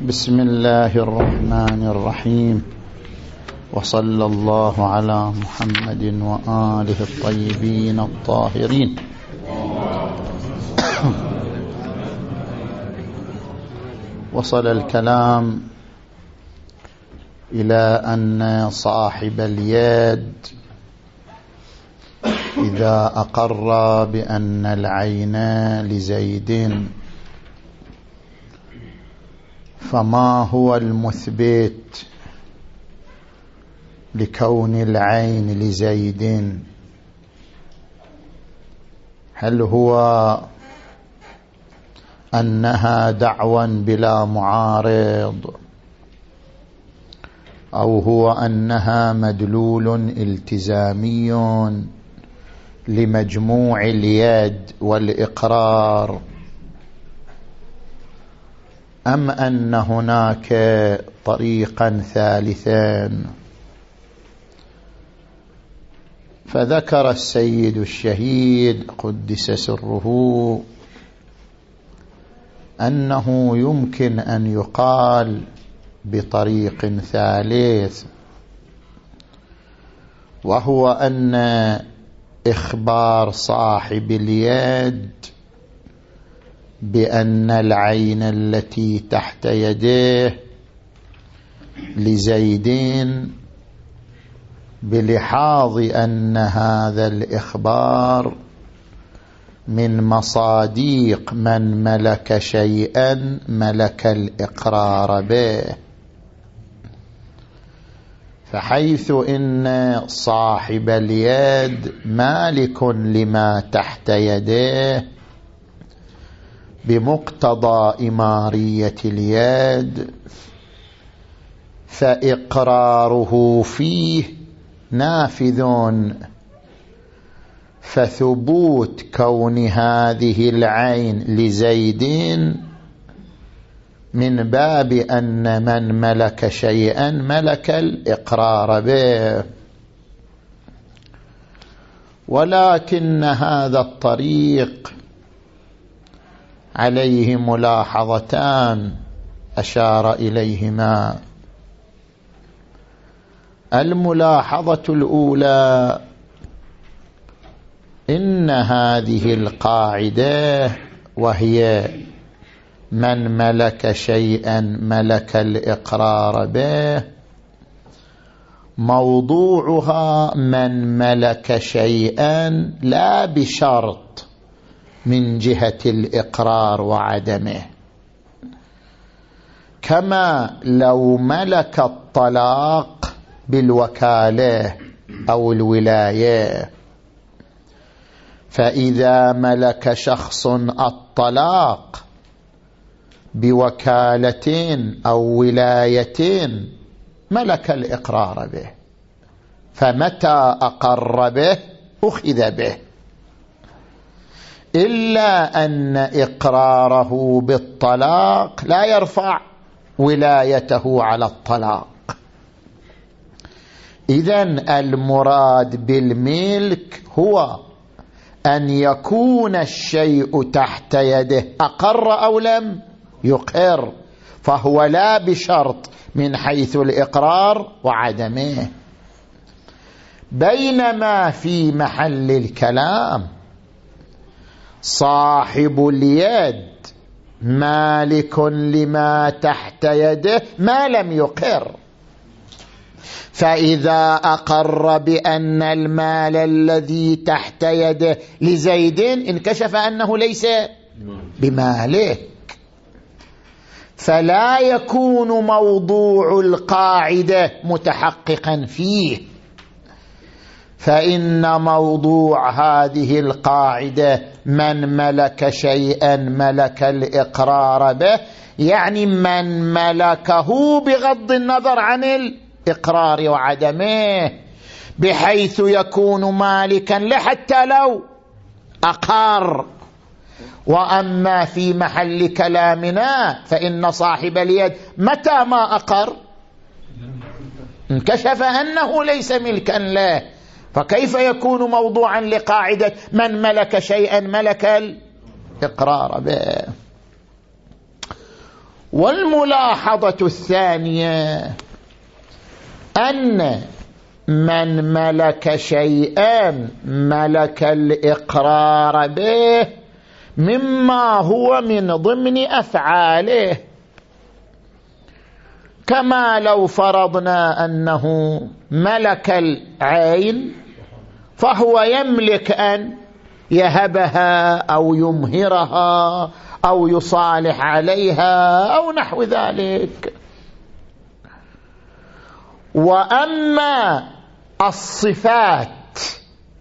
بسم الله الرحمن الرحيم. وصلى الله على محمد وآله الطيبين الطاهرين. وصل الكلام إلى أن صاحب اليد إذا أقر بأن العين لزيد فما هو المثبت لكون العين لزيد؟ هل هو أنها دعوى بلا معارض؟ أو هو أنها مدلول التزامي لمجموع اليد والإقرار؟ أم أن هناك طريقا ثالثا؟ فذكر السيد الشهيد قدس سره أنه يمكن أن يقال بطريق ثالث وهو أن إخبار صاحب اليد بأن العين التي تحت يديه لزيدين بلحاظ أن هذا الإخبار من مصاديق من ملك شيئا ملك الإقرار به. فحيث إن صاحب اليد مالك لما تحت يديه بمقتضى إمارية اليد فإقراره فيه نافذ فثبوت كون هذه العين لزيدين من باب أن من ملك شيئا ملك الإقرار به. ولكن هذا الطريق عليه ملاحظتان أشار إليهما. الملاحظة الأولى إن هذه القاعدة وهي من ملك شيئا ملك الإقرار به موضوعها من ملك شيئا لا بشرط من جهة الإقرار وعدمه. كما لو ملك الطلاق بالوكالة أو الولاية. فإذا ملك شخص الطلاق بوكالتين أو ولايتين ملك الإقرار به. فمتى أقر به؟ أخذ به. إلا أن إقراره بالطلاق لا يرفع ولايته على الطلاق. إذا المراد بالملك هو أن يكون الشيء تحت يده أقر أو لم؟ يقر. فهو لا بشرط من حيث الإقرار وعدمه. بينما في محل الكلام صاحب اليد مالك لما تحت يده ما لم يقر. فإذا أقر بأن المال الذي تحت يده لزيد انكشف أنه ليس بمالك. فلا يكون موضوع القاعدة متحققا فيه. فإن موضوع هذه القاعدة من ملك شيئا ملك الإقرار به يعني من ملكه بغض النظر عن الإقرار وعدمه بحيث يكون مالكا لحتى لو أقر. وأما في محل كلامنا فإن صاحب اليد متى ما أقر؟ انكشف أنه ليس ملكا له. فكيف يكون موضوعا لقاعدة من ملك شيئا؟ ملك الإقرار به. والملاحظة الثانية أن من ملك شيئا ملك الإقرار به مما هو من ضمن أفعاله. كما لو فرضنا أنه ملك العين فهو يملك أن يهبها أو يمهرها أو يصالح عليها أو نحو ذلك. وأما الصفات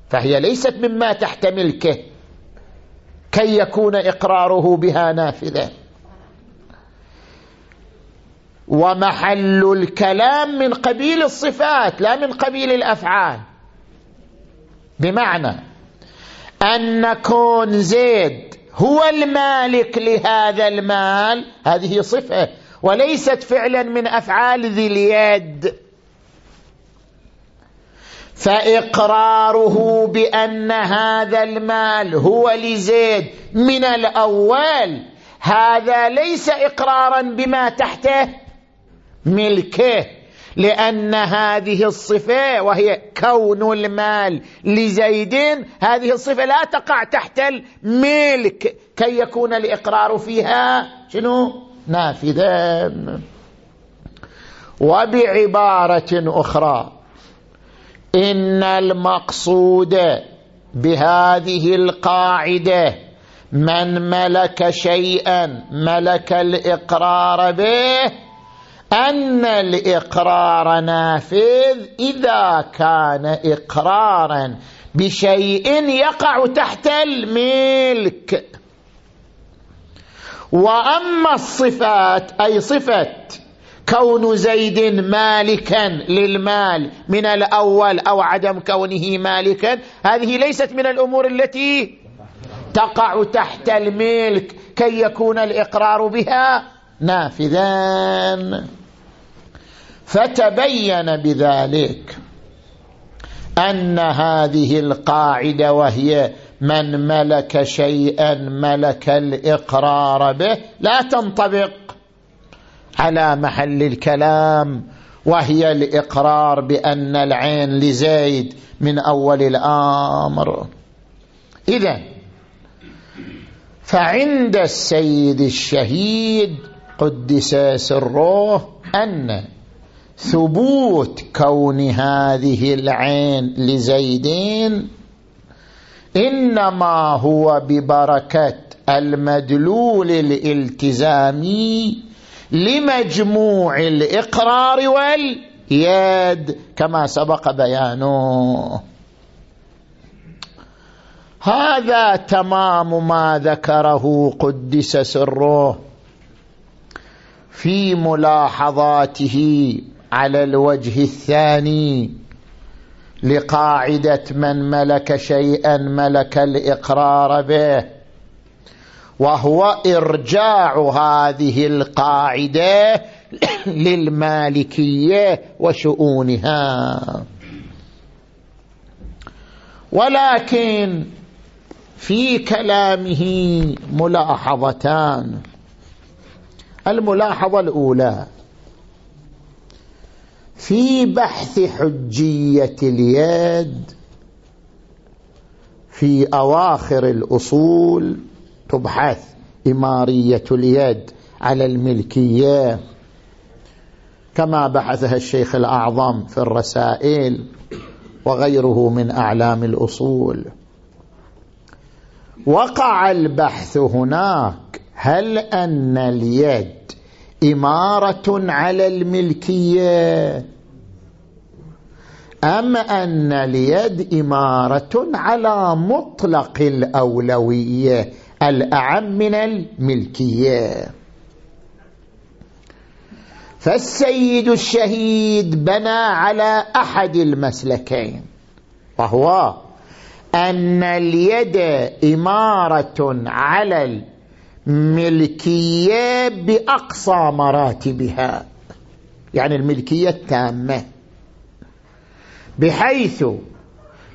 فهي ليست مما تحت ملكه كي يكون إقراره بها نافذة. ومحل الكلام من قبيل الصفات لا من قبيل الأفعال. بمعنى أن كون زيد هو المالك لهذا المال هذه صفة وليست فعلا من أفعال ذي اليد. فإقراره بأن هذا المال هو لزيد من الأول هذا ليس إقرارا بما تحته ملكه. لأن هذه الصفة وهي كون المال لزيد هذه الصفة لا تقع تحت الملك. كي يكون الإقرار فيها شنو؟ نافذا وبعبارة أخرى إن المقصود بهذه القاعدة من ملك شيئا ملك الإقرار به أن الإقرار نافذ إذا كان إقرارا بشيء يقع تحت الملك. وأما الصفات أي صفة كون زيد مالكا للمال من الأول أو عدم كونه مالكا هذه ليست من الأمور التي تقع تحت الملك. كي يكون الإقرار بها نافذان فتبين بذلك أن هذه القاعدة وهي من ملك شيئا ملك الإقرار به لا تنطبق على محل الكلام وهي الإقرار بأن العين لزيد من أول الأمر. إذا فعند السيد الشهيد قدس سره أن ثبوت كون هذه العين لزيدين إنما هو ببركة المدلول الالتزامي لمجموع الإقرار واليد كما سبق بيانه. هذا تمام ما ذكره قدس سره في ملاحظاته على الوجه الثاني لقاعدة من ملك شيئا ملك الإقرار به وهو إرجاع هذه القاعدة للمالكية وشؤونها. ولكن في كلامه ملاحظتان. الملاحظة الأولى في بحث حجية اليد في أواخر الأصول تبحث إمارية اليد على الملكية. كما بحثها الشيخ الأعظم في الرسائل وغيره من أعلام الأصول. وقع البحث هناك هل أن اليد إمارة على الملكية. أم أن اليد إمارة على مطلق الأولوية الأعم من الملكية. فالسيد الشهيد بنى على أحد المسلكين وهو أن اليد إمارة على الملكية بأقصى مراتبها. يعني الملكية التامة. بحيث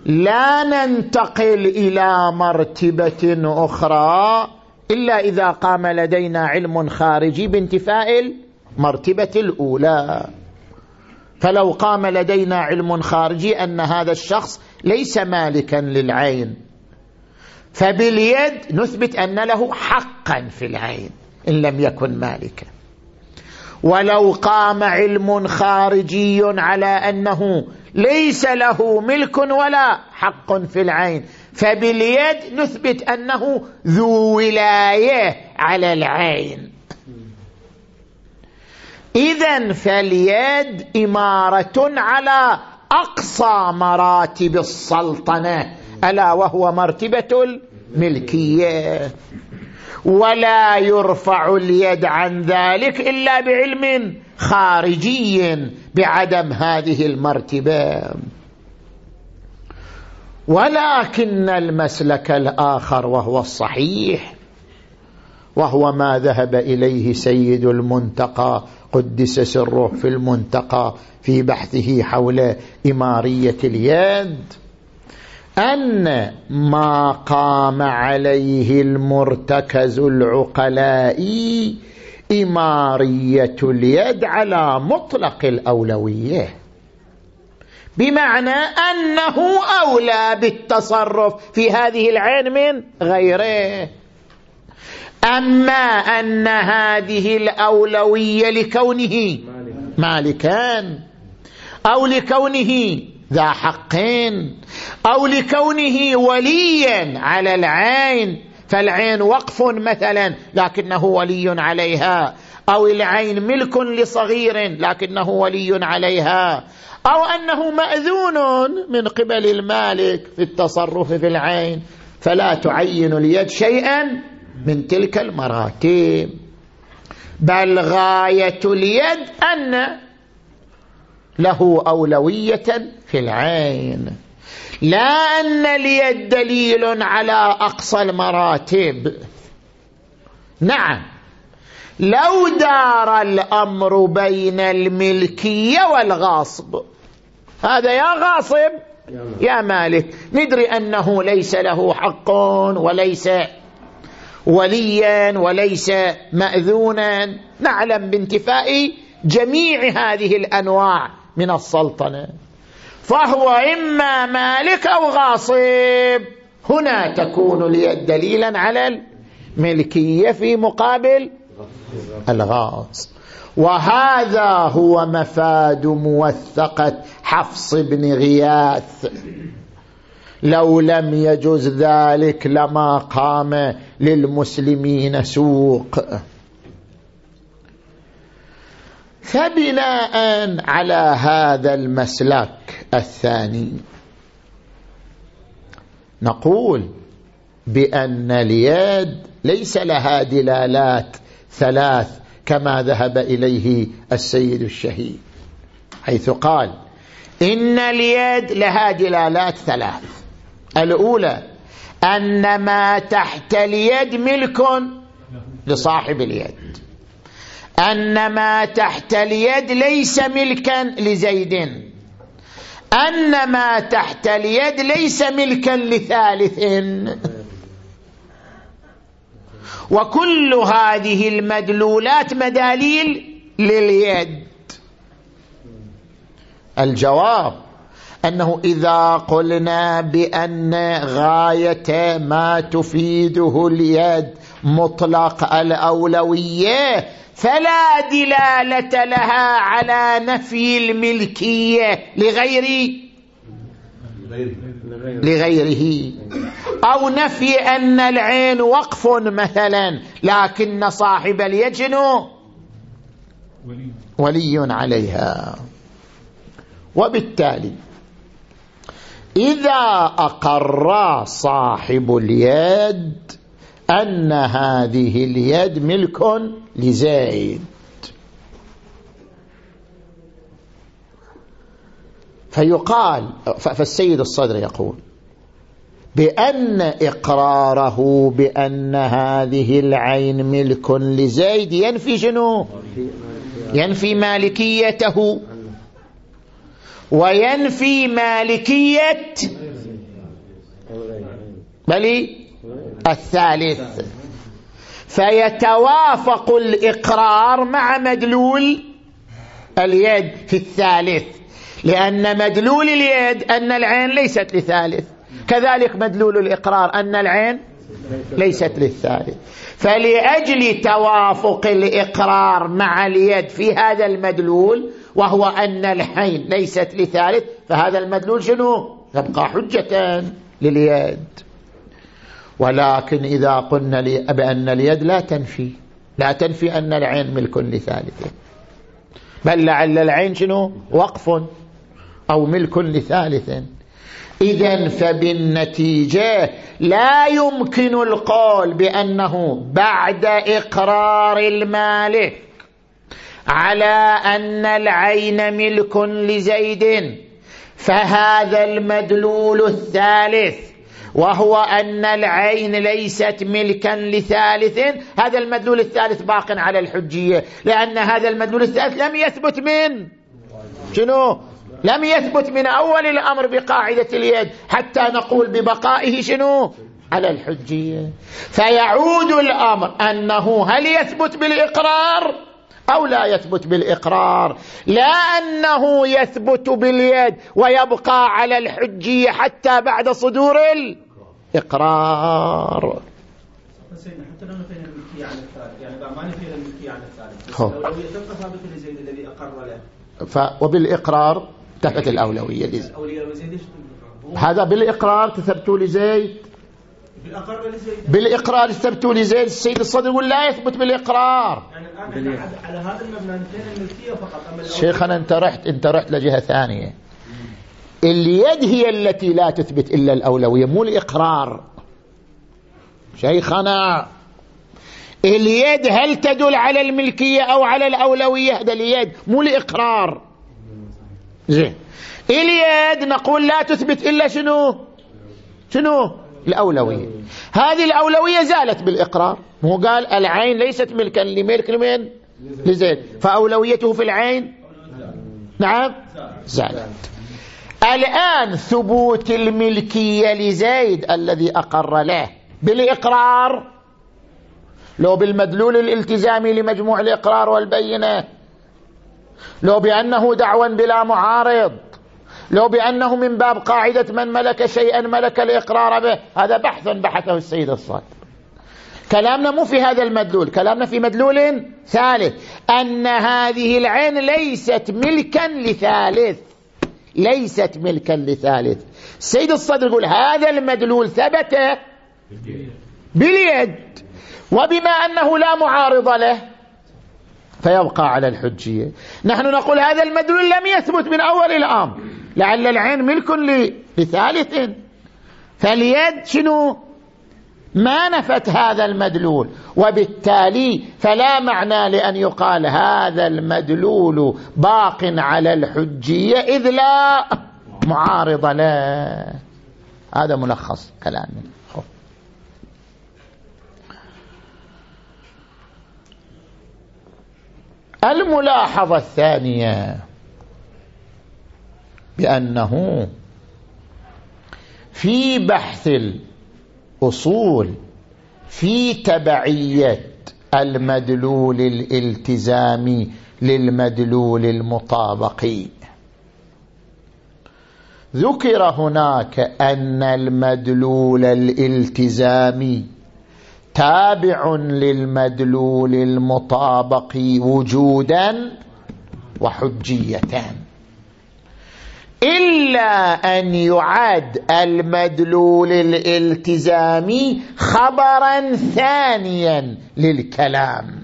لا ننتقل إلى مرتبة أخرى إلا إذا قام لدينا علم خارجي بانتفاء المرتبة الأولى. فلو قام لدينا علم خارجي أن هذا الشخص ليس مالكا للعين. فباليد نثبت أن له حقا في العين إن لم يكن مالكا. ولو قام علم خارجي على أنه ليس له ملك ولا حق في العين فباليد نثبت أنه ذو ولاية على العين. إذا فاليد إمارة على أقصى مراتب السلطنة. ألا وهو مرتبة الملكية. ولا يرفع اليد عن ذلك إلا بعلم خارجي بعدم هذه المرتبة. ولكن المسلك الآخر وهو الصحيح وهو ما ذهب إليه سيد المنتقى قدس سره في المنتقى في بحثه حول إمارية اليد. أن ما قام عليه المرتكز العقلائي إمارية اليد على مطلق الأولوية. بمعنى أنه أولى بالتصرف في هذه العين من غيره. أما أن هذه الأولوية لكونه مالكان أو لكونه ذا حقين أو لكونه وليا على العين فالعين وقف مثلا لكنه ولي عليها أو العين ملك لصغير لكنه ولي عليها أو أنه مأذون من قبل المالك في التصرف في العين فلا تعين اليد شيئا من تلك المراتب بل غاية اليد أن له أولوية في العين. لا أن اليد دليل على أقصى المراتب. نعم. لو دار الأمر بين الملكية والغاصب. هذا يا غاصب يا مالك. ندري أنه ليس له حق وليس وليا وليس مأذونا. نعلم بانتفاء جميع هذه الأنواع. من السلطنة. فهو إما مالك أو غاصب. هنا تكون اليد دليلا على الملكية في مقابل الغاصب وهذا هو مفاد موثقة حفص بن غياث. لو لم يجز ذلك لما قام للمسلمين سوق. فبناء على هذا المسلك الثاني. نقول بأن اليد ليس لها دلالات ثلاث كما ذهب إليه السيد الشهيد حيث قال إن اليد لها دلالات ثلاث. الأولى أن ما تحت اليد ملك لصاحب اليد. أن ما تحت اليد ليس ملكا لزيد. أن ما تحت اليد ليس ملكا لثالث. وكل هذه المدلولات مداليل لليد. الجواب أنه إذا قلنا بأن غاية ما تفيده اليد مطلق الأولوية فلا دلالة لها على نفي الملكية لغير لغيره. أو نفي أن العين وقف مثلا لكن صاحب اليجن ولي عليها. وبالتالي إذا أقر صاحب اليد أن هذه اليد ملك لزيد فيقال فالسيد الصدر يقول بأن إقراره بأن هذه العين ملك لزيد ينفي شنو؟ ينفي مالكيته. وينفي مالكية بل الثالث. فيتوافق الإقرار مع مدلول اليد في الثالث. لأن مدلول اليد أن العين ليست لثالث. كذلك مدلول الإقرار أن العين ليست للثالث. فلأجل توافق الإقرار مع اليد في هذا المدلول وهو أن الحين ليست لثالث فهذا المدلول شنو؟ يبقى حجة لليد. ولكن إذا قلنا بأن اليد لا تنفي. لا تنفي أن العين ملك لثالث. بل لعل العين شنو؟ وقف أو ملك لثالث. إذا فبالنتيجة لا يمكن القول بأنه بعد إقرار المالك على أن العين ملك لزيد. فهذا المدلول الثالث. وهو أن العين ليست ملكا لثالث. هذا المدلول الثالث باق على الحجية لأن هذا المدلول الثالث لم يثبت من. شنو؟ لم يثبت من أول الأمر بقاعدة اليد حتى نقول ببقائه شنو؟ على الحجية. فيعود الأمر أنه هل يثبت بالإقرار أو لا يثبت بالإقرار؟ لا أنه يثبت باليد ويبقى على الحجية حتى بعد صدور الإقرار حتى لو نفينا الملكية على الثالث يعني ما نفينا الملكية على الثالث لو تبقى ثابتة لزيد الذي أقر له؟ ف... وبالإقرار انتهت الأولوية. لزيد هذا بالإقرار تثبتوا لزيد. بالإقرار تثبتوا لزيد. السيد الصدر يقول لا يثبت بالإقرار. يعني على هذا المبنى الملكية فقط شيخنا انت رحت انت رحت لجهة ثانية. اليد هي التي لا تثبت إلا الأولوية مو الإقرار. شيخنا اليد هل تدل على الملكية أو على الأولوية؟ هذا اليد مو الإقرار. زين. اليد نقول لا تثبت إلا شنو؟ شنو؟ الأولوية. هذه الأولوية زالت بالإقرار. مو قال العين ليست ملكا لملك لمن؟ لزيد فأولويته في العين؟ نعم. زالت. الآن ثبوت الملكية لزيد الذي أقر له. بالإقرار لو بالمدلول الالتزامي لمجموع الإقرار والبينة لو بأنه دعوا بلا معارض لو بأنه من باب قاعدة من ملك شيئا ملك الإقرار به. هذا بحث بحثه السيد الصادق كلامنا مو في هذا المدلول كلامنا في مدلول ثالث أن هذه العين ليست ملكا لثالث. ليست ملكا لثالث. السيد الصدر يقول هذا المدلول ثبت باليد. وبما أنه لا معارض له فيبقى على الحجية. نحن نقول هذا المدلول لم يثبت من أول الأمر. لعل العين ملك لثالث. فاليد شنو؟ ما نفت هذا المدلول وبالتالي فلا معنى لأن يقال هذا المدلول باق على الحجية إذ لا معارض له. هذا ملخص كلامي الملاحظة الثانية بأنه في بحث الأصول في تبعية المدلول الالتزامي للمدلول المطابقي ذكر هناك أن المدلول الالتزامي تابع للمدلول المطابق وجودا وحجية. إلا أن يعد المدلول الالتزامي خبرا ثانيا للكلام.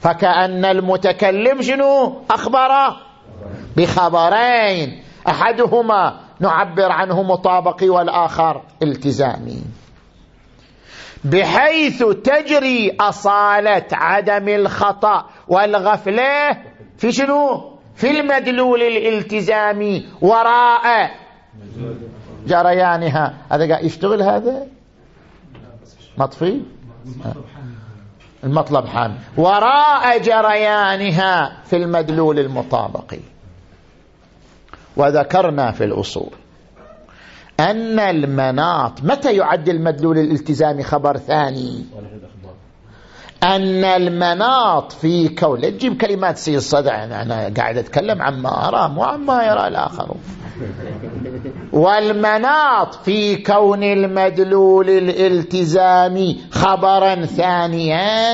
فكأن المتكلم شنو؟ أخبر بخبرين. أحدهما نعبر عنه مطابقي والآخر التزامي بحيث تجري أصالة عدم الخطأ والغفلة في شنو؟ في المدلول الالتزامي وراء جريانها. هذا قاعد يشتغل هذا؟ مطفي؟ المطلب حامل. وراء جريانها في المدلول المطابقي وذكرنا في الأصول أن المناط متى يعد المدلول الالتزامي خبر ثاني؟ أن المناط في كون لا تجيب كلمات سي الصدع أنا قاعد أتكلم عما أرى مو عما يرى الآخرون والمناط في كون المدلول الالتزامي خبرا ثانيا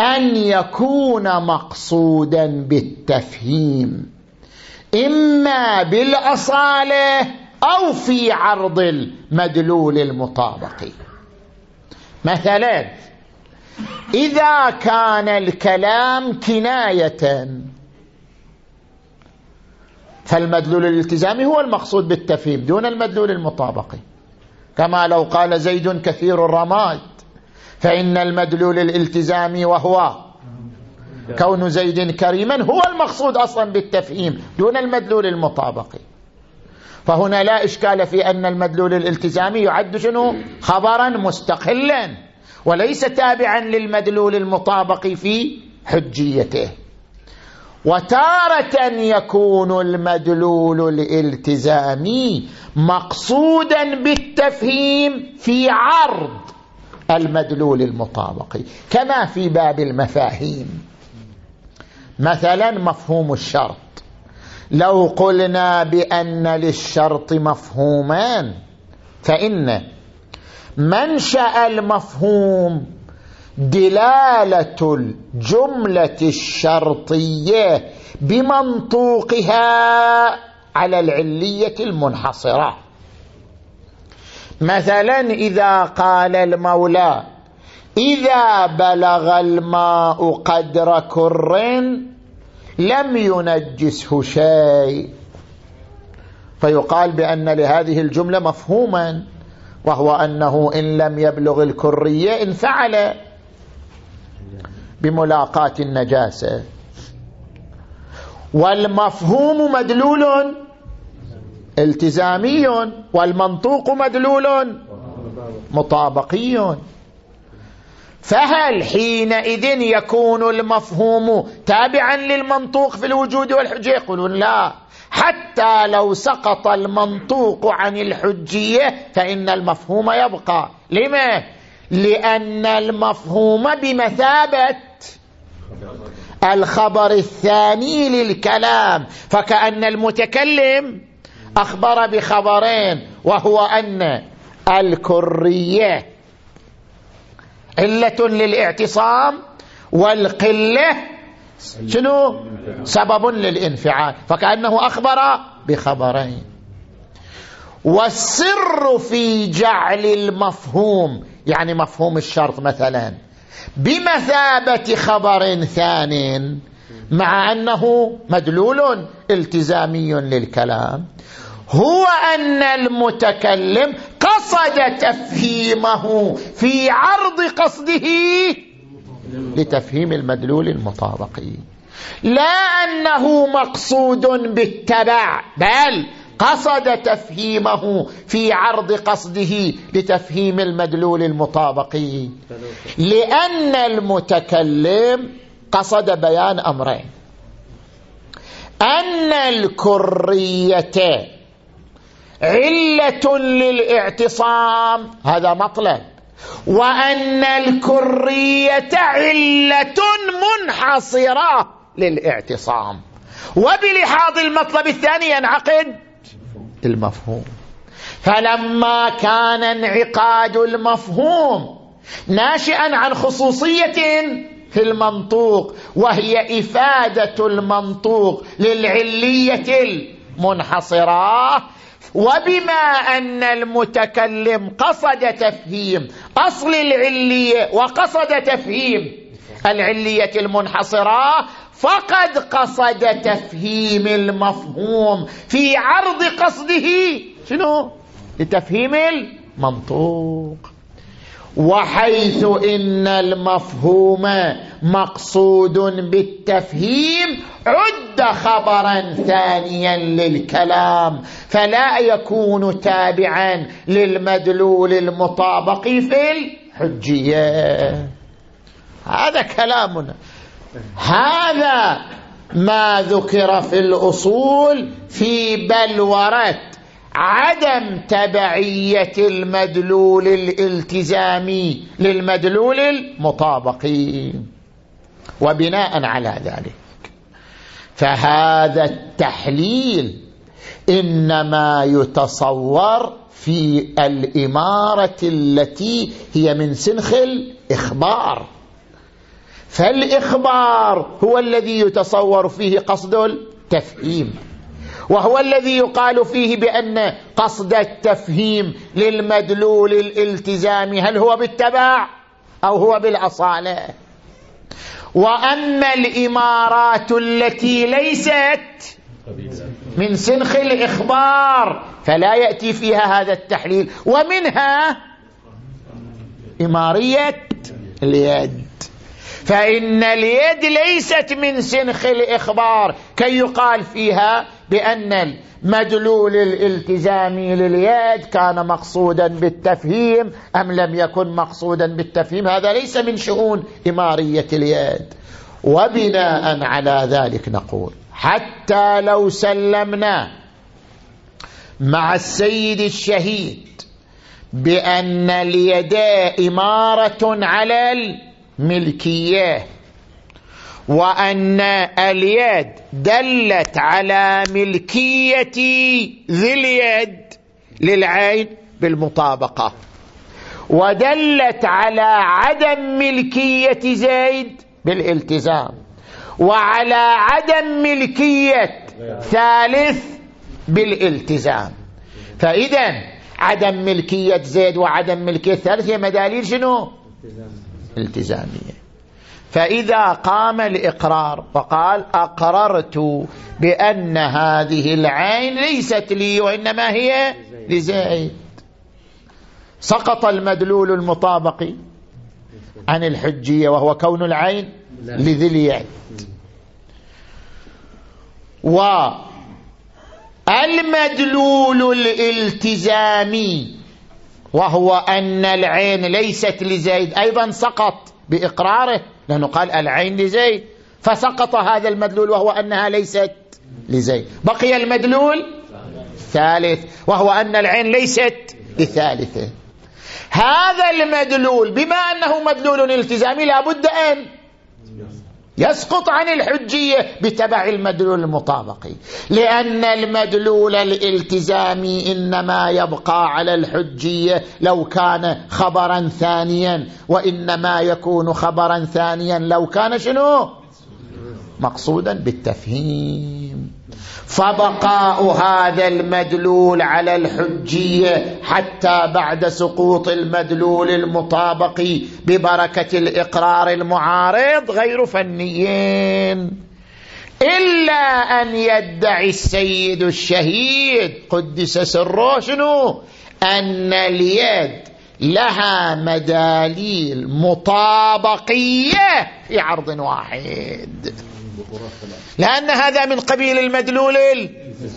أن يكون مقصودا بالتفهيم إما بالأصالة أو في عرض المدلول المطابق. مثلا إذا كان الكلام كناية. فالمدلول الالتزامي هو المقصود بالتفهيم دون المدلول المطابقي كما لو قال زيد كثير الرماد فإن المدلول الالتزامي وهو كون زيد كريما هو المقصود أصلا بالتفهيم دون المدلول المطابقي فهنا لا إشكال في أن المدلول الالتزامي يعد شنو؟ خبرا مستقلا. وليس تابعا للمدلول المطابق في حجيته. وتارة يكون المدلول الالتزامي مقصودا بالتفهيم في عرض المدلول المطابق كما في باب المفاهيم. مثلا مفهوم الشرط. لو قلنا بأن للشرط مفهومان فإن منشأ المفهوم دلالة الجملة الشرطية بمنطوقها على العلية المنحصرة. مثلا إذا قال المولى إذا بلغ الماء قدر كر لم ينجسه شيء. فيقال بأن لهذه الجملة مفهوما. وهو أنه إن لم يبلغ الكرية انفعل بملاقاة النجاسة. والمفهوم مدلول التزامي والمنطوق مدلول مطابقي. فهل حينئذ يكون المفهوم تابعا للمنطوق في الوجود والحجة؟ يقولون لا. حتى لو سقط المنطوق عن الحجية فإن المفهوم يبقى لما؟ لأن المفهوم بمثابة الخبر الثاني للكلام فكأن المتكلم أخبر بخبرين وهو أن الكرية علة للاعتصام والقلة شنو؟ سبب للانفعال. فكأنه أخبر بخبرين. والسر في جعل المفهوم يعني مفهوم الشرط مثلا بمثابة خبر ثان مع أنه مدلول التزامي للكلام. هو أن المتكلم قصد تفهيمه في عرض قصده لتفهيم المدلول المطابقي لا أنه مقصود بالتبع بل قصد تفهيمه في عرض قصده لتفهيم المدلول المطابقي لأن المتكلم قصد بيان أمرين. أن الكرية علة للإعتصام هذا مطلب. وأن الكرية علة منحصرة للاعتصام. وبلحاظ المطلب الثاني ينعقد المفهوم. فلما كان انعقاد المفهوم ناشئا عن خصوصية في المنطوق وهي إفادة المنطوق للعلية المنحصرة وبما أن المتكلم قصد تفهيم أصل العلية وقصد تفهيم. العلية المنحصرة فقد قصد تفهيم المفهوم في عرض قصده. شنو؟ لتفهيم المنطوق. وحيث إن المفهوم مقصود بالتفهيم عد خبرا ثانيا للكلام فلا يكون تابعا للمدلول المطابق في الحجية. هذا كلامنا. هذا ما ذكر في الأصول في بلورة عدم تبعية المدلول الالتزامي للمدلول المطابقي وبناء على ذلك فهذا التحليل إنما يتصور في الإمارة التي هي من سنخ الإخبار. فالإخبار هو الذي يتصور فيه قصد التفهيم. وهو الذي يقال فيه بأن قصد التفهيم للمدلول الالتزامي هل هو بالتبع أو هو بالأصالة؟ وأما الإمارات التي ليست من سنخ الإخبار فلا يأتي فيها هذا التحليل ومنها إمارية اليد. فإن اليد ليست من سنخ الإخبار كي يقال فيها بأن المدلول الالتزامي لليد كان مقصودا بالتفهيم أم لم يكن مقصودا بالتفهيم؟ هذا ليس من شؤون إمارية اليد. وبناء على ذلك نقول حتى لو سلمنا مع السيد الشهيد بأن اليد إمارة على الملكية وأن اليد دلت على ملكية ذي اليد للعين بالمطابقة. ودلت على عدم ملكية زيد بالالتزام. وعلى عدم ملكية ثالث بالالتزام. فإذا عدم ملكية زيد وعدم ملكية ثالث هي مداليل شنو؟ التزامية. فإذا قام الإقرار وقال أقررت بأن هذه العين ليست لي وإنما هي لزيد. سقط المدلول المطابق عن الحجية وهو كون العين لذي اليد. والمدلول الالتزامي وهو أن العين ليست لزيد. أيضا سقط بإقراره. لأنه قال العين لزيد فسقط هذا المدلول وهو أنها ليست لزيد. بقي المدلول ثالث وهو أن العين ليست لثالثه هذا المدلول بما أنه مدلول التزامي لابد أن يسقط عن الحجية بتبع المدلول المطابقي لأن المدلول الالتزامي إنما يبقى على الحجية لو كان خبرا ثانيا وإنما يكون خبرا ثانيا لو كان شنو؟ مقصودا بالتفهيم. فبقاء هذا المدلول على الحجية حتى بعد سقوط المدلول المطابق ببركة الإقرار المعارض غير فنيين. إلا أن يدعي السيد الشهيد قدس سره شنو؟ أن اليد لها مداليل مطابقية في عرض واحد. لأن هذا من قبيل المدلول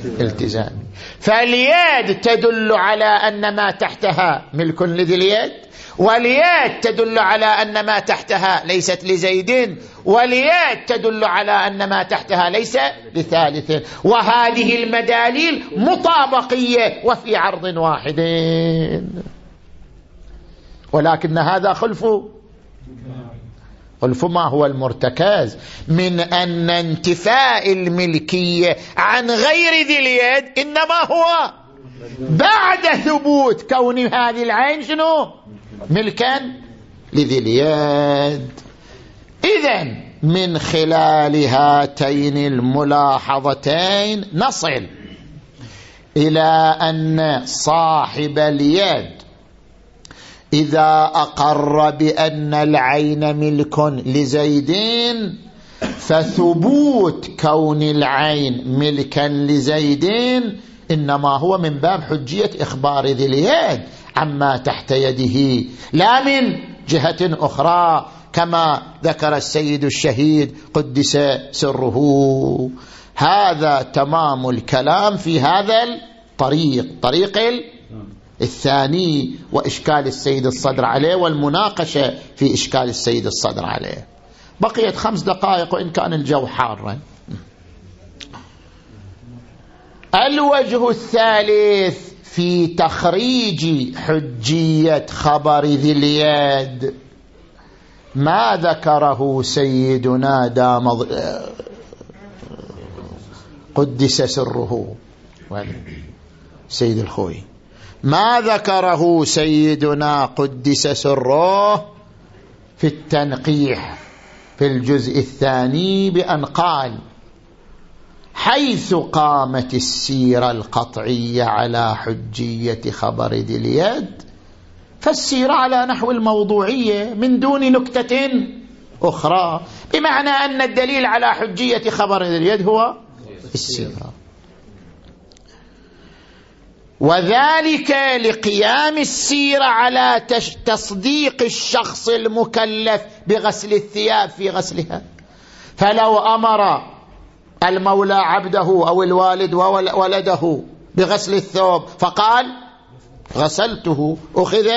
الالتزام. فاليد تدل على أن ما تحتها ملك لذي اليد واليد تدل على أن ما تحتها ليست لزيد واليد تدل على أن ما تحتها ليس لثالث. وهذه المداليل مطابقية وفي عرض واحد. ولكن هذا خلف قل فما هو المرتكز من أن انتفاء الملكية عن غير ذي اليد إنما هو بعد ثبوت كون هذه العين شنو؟ ملكا لذي اليد. إذا من خلال هاتين الملاحظتين نصل إلى أن صاحب اليد إذا أقر بأن العين ملك لزيدين فثبوت كون العين ملكا لزيدين إنما هو من باب حجية إخبار ذي اليد عما تحت يده. لا من جهة أخرى كما ذكر السيد الشهيد قدس سره. هذا تمام الكلام في هذا الطريق طريق الثاني وإشكال السيد الصدر عليه والمناقشة في إشكال السيد الصدر عليه. بقيت خمس دقائق وإن كان الجو حارا الوجه الثالث في تخريج حجية خبر ذي اليد. ما ذكره سيدنا دام قدس سره. سيد الخوي. ما ذكره سيدنا قدس سره في التنقيح في الجزء الثاني بأن قال حيث قامت السيرة القطعية على حجية خبر ذي اليد فالسيرة على نحو الموضوعية من دون نكتة أخرى بمعنى أن الدليل على حجية خبر ذي اليد هو السيرة. وذلك لقيام السيرة على تصديق الشخص المكلف بغسل الثياب في غسلها. فلو أمر المولى عبده أو الوالد وولده بغسل الثوب فقال غسلته أخذ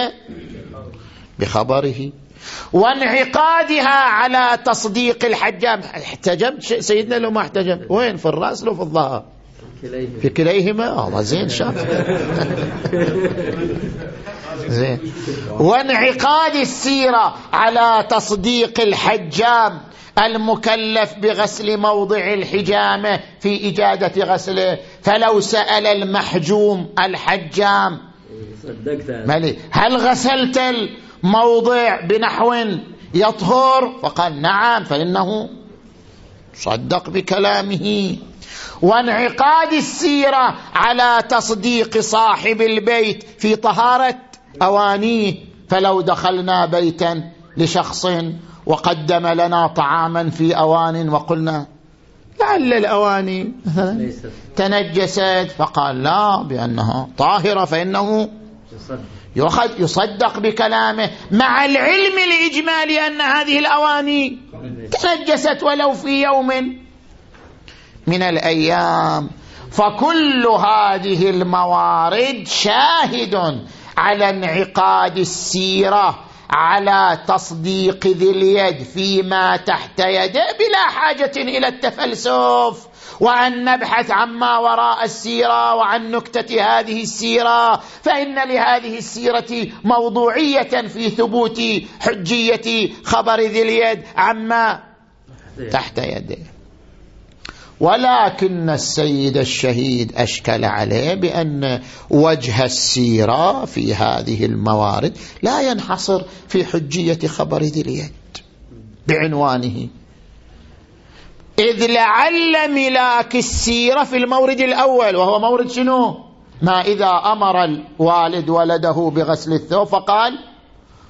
بخبره. وانعقادها على تصديق الحجام. احتجمت سيدنا لو ما احتجم وين؟ في الرأس لو في الظهر. في كليهما؟ آه زين شاف. زين. وانعقاد السيرة على تصديق الحجام المكلف بغسل موضع الحجامة في إجادة غسله فلو سأل المحجوم الحجام مالي هل غسلت الموضع بنحو يطهر؟ فقال نعم فإنه صدق بكلامه. وانعقاد السيرة على تصديق صاحب البيت في طهارة أوانيه فلو دخلنا بيتا لشخص وقدم لنا طعاما في أوان وقلنا لعل الأواني تنجست فقال لا بأنها طاهرة فإنه يصدق. بكلامه مع العلم الإجمالي أن هذه الأواني تنجست ولو في يوم من الأيام. فكل هذه الموارد شاهد على انعقاد السيرة على تصديق ذي اليد فيما تحت يده بلا حاجة إلى التفلسف. وأن نبحث عما وراء السيرة وعن نكتة هذه السيرة. فإن لهذه السيرة موضوعية في ثبوت حجية خبر ذي اليد عما تحت يده ولكن السيد الشهيد أشكل عليه بأن وجه السيرة في هذه الموارد لا ينحصر في حجية خبر ذي اليد بعنوانه. إذ لعل ملاك السيرة في المورد الأول وهو مورد شنو؟ ما إذا أمر الوالد ولده بغسل الثوب فقال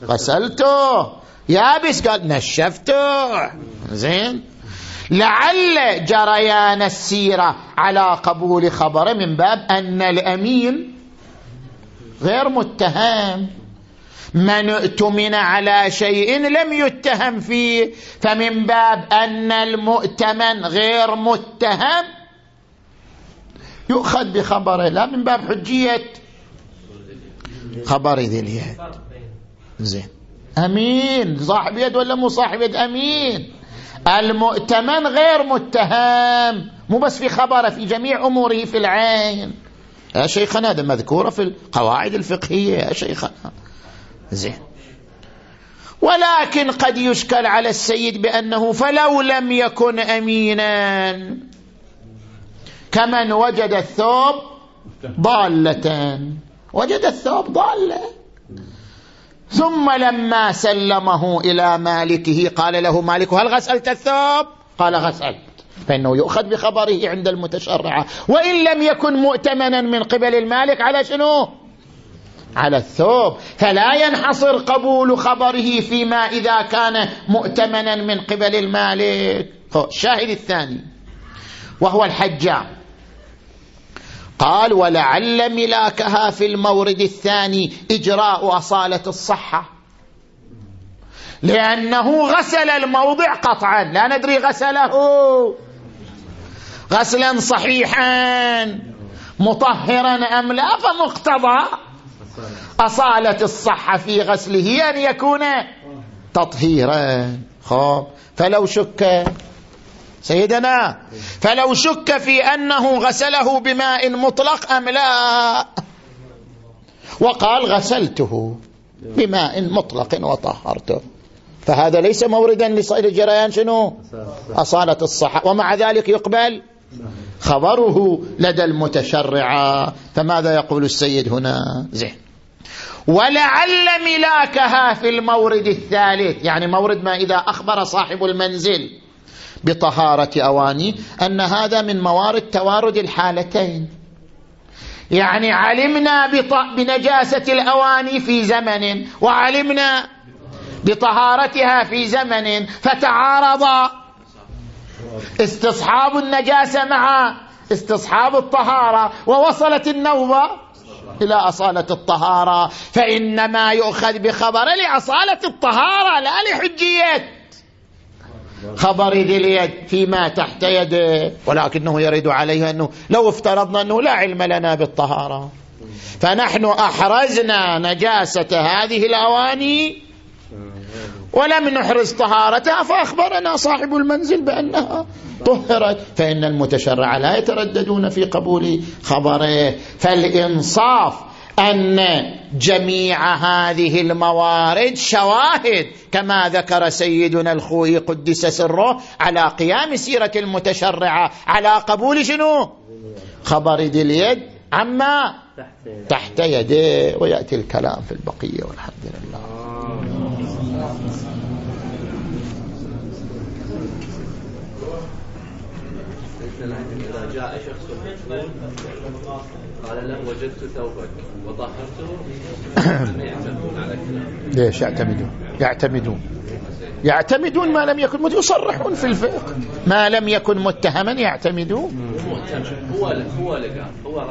غسلته. يابس قال نشفته. زين؟ لعل جريان السيرة على قبول خبره من باب أن الأمين غير متهم. من اؤتمن على شيء لم يتهم فيه فمن باب أن المؤتمن غير متهم. يؤخذ بخبره لا من باب حجية. خبر ذي اليد. زين. أمين. صاحب يد ولا مو صاحب يد؟ أمين. المؤتمن غير متهم مو بس في خبره في جميع أموره في العين. يا شيخنا هذا مذكورة في القواعد الفقهية يا شيخنا. زين. ولكن قد يشكل على السيد بأنه فلو لم يكن أمينا كمن وجد الثوب ضالة. وجد الثوب ضالة. ثم لما سلمه إلى مالكه قال له مالك هل غسلت الثوب؟ قال غسلت فإنه يؤخذ بخبره عند المتشرعة. وإن لم يكن مؤتمنا من قبل المالك على شنو؟ على الثوب. فلا ينحصر قبول خبره فيما إذا كان مؤتمنا من قبل المالك. الشاهد الثاني وهو الحجام. قال ولعل ملاكها في المورد الثاني إجراء أصالة الصحة. لأنه غسل الموضع قطعا. لا ندري غسله. غسلا صحيحا. مطهرا أم لا؟ فمقتضى أصالة الصحة في غسله أن يكون تطهيرا. خب فلو شك سيدنا فلو شك في أنه غسله بماء مطلق أم لا؟ وقال غسلته بماء مطلق وطهرته. فهذا ليس موردا لجريان شنو؟ أصالة الصحة. ومع ذلك يقبل خبره لدى المتشرعة فماذا يقول السيد هنا؟ زين. ولعل ملاكها في المورد الثالث. يعني مورد ما إذا أخبر صاحب المنزل. بطهارة أواني أن هذا من موارد توارد الحالتين. يعني علمنا بنجاسة الأواني في زمن وعلمنا بطهارتها في زمن فتعارض استصحاب النجاسة مع استصحاب الطهارة ووصلت النوبة إلى أصالة الطهارة. فإنما يؤخذ بخبر لأصالة الطهارة لا لحجية. خبر ذي اليد فيما تحت يده ولكنه يرد عليه أنه لو افترضنا أنه لا علم لنا بالطهارة. فنحن أحرزنا نجاسة هذه الأواني ولم نحرز طهارتها فأخبرنا صاحب المنزل بأنها طهرت. فإن المتشرع لا يترددون في قبول خبره. فالإنصاف أن جميع هذه الموارد شواهد كما ذكر سيدنا الخوي قدس سره على قيام سيرة المتشرعة. على قبول شنو؟ خبر ذي اليد. عما تحت يديه ويأتي الكلام في البقية. والحمد لله. إذا جاء شخص قال له وجدت ثوبك وطهرته. يعتمدون على ليش يعتمدون؟ يعتمدون. يعتمدون ما لم يكن يصرحون في الفقه. ما لم يكن متهما يعتمدون. هو هو هو